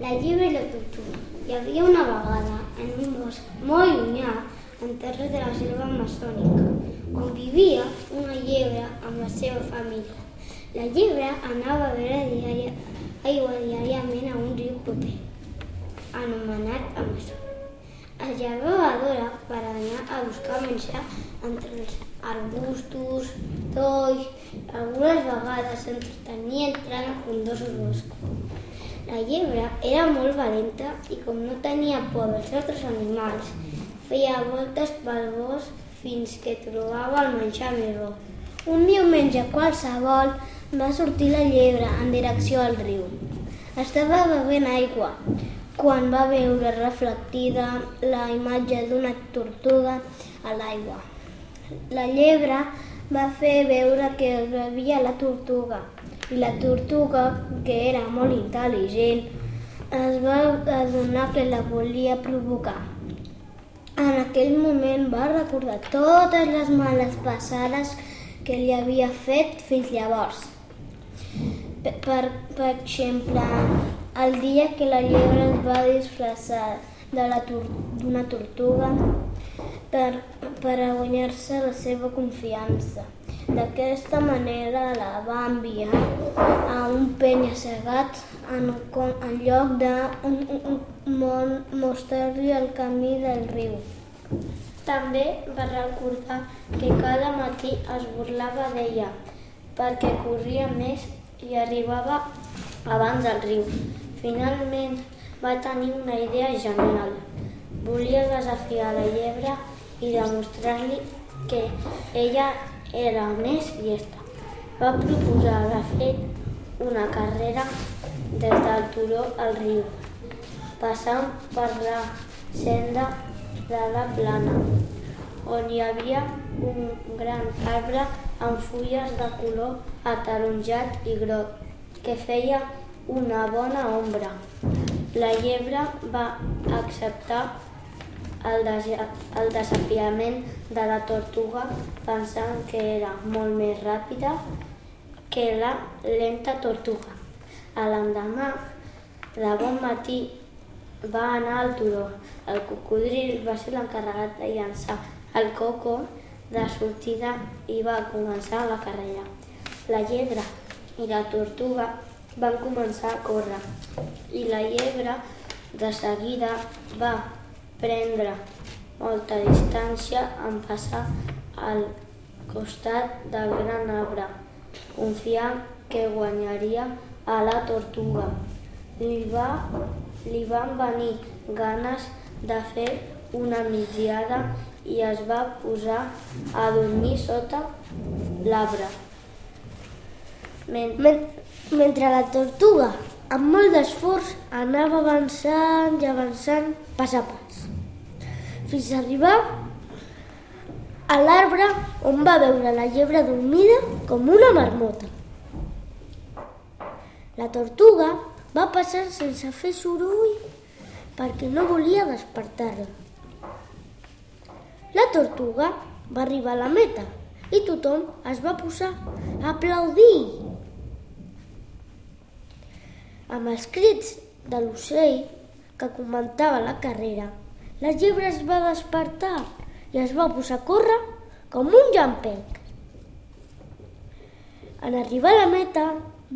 La llebre i la tortuga. Hi havia una vegada, en un bosc molt llunyà, en terres de la selva amazònica, on vivia una llebre amb la seva família. La llebre anava a veure diària, aigua diàriament a un riu proper, anomenat Amazon. Es llevava d'hora per anar a buscar menjar entre els arbustos, tolls, algunes vegades s'entretenia entrant a fondosos boscos. La llebre era molt valenta i com no tenia por dels altres animals, feia voltes pel bosc fins que trobava el menjar més bo. Un diumenge qualsevol va sortir la llebre en direcció al riu. Estava bevent aigua quan va veure reflectida la imatge d'una tortuga a l'aigua. La llebre va fer veure que bevia la tortuga i la tortuga, que era molt intel·ligent, es va adonar que la volia provocar. En aquell moment va recordar totes les males passades que li havia fet fins llavors. Per, per, per exemple, el dia que la llebre es va disfressar d'una tor tortuga per, per guanyar-se la seva confiança. D'aquesta manera la va enviar a un penya-segat en, en lloc de mostrar-li el camí del riu. També va recordar que cada matí es burlava d'ella perquè corria més i arribava abans del riu. Finalment va tenir una idea genial. Volia desafiar la llebre i demostrar-li que ella era més llesta. Va proposar de fer una carrera des del turó al riu, passant per la senda de la plana, on hi havia un gran arbre amb fulles de color ataronjat i groc, que feia una bona ombra. La llebre va acceptar el, des el desafiament de la tortuga pensant que era molt més ràpida que la lenta tortuga. A l'endemà, de bon matí, va anar al turó. El cocodril va ser l'encarregat de llançar el coco de sortida i va començar la carrera. La llebre i la tortuga van començar a córrer i la llebre de seguida va prendre molta distància en passar al costat del gran arbre, confiant que guanyaria a la tortuga. Li, va, li van venir ganes de fer una migdiada i es va posar a dormir sota l'arbre. Men mentre la tortuga, amb molt d'esforç, anava avançant i avançant pas a pas fins a arribar a l'arbre on va veure la llebre dormida com una marmota. La tortuga va passar sense fer soroll perquè no volia despertar-la. La tortuga va arribar a la meta i tothom es va posar a aplaudir. Amb els crits de l'ocell que comentava la carrera, la llebre es va despertar i es va posar a córrer com un llampec. En arribar a la meta,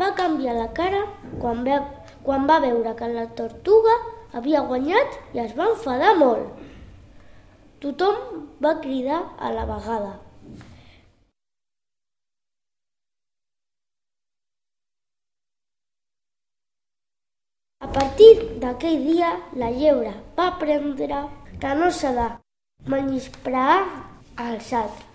va canviar la cara quan, ve, quan va veure que la tortuga havia guanyat i es va enfadar molt. Tothom va cridar a la vegada. Partir d'aquell dia, la llebre va aprendre que no s'ha de menysprear als altres.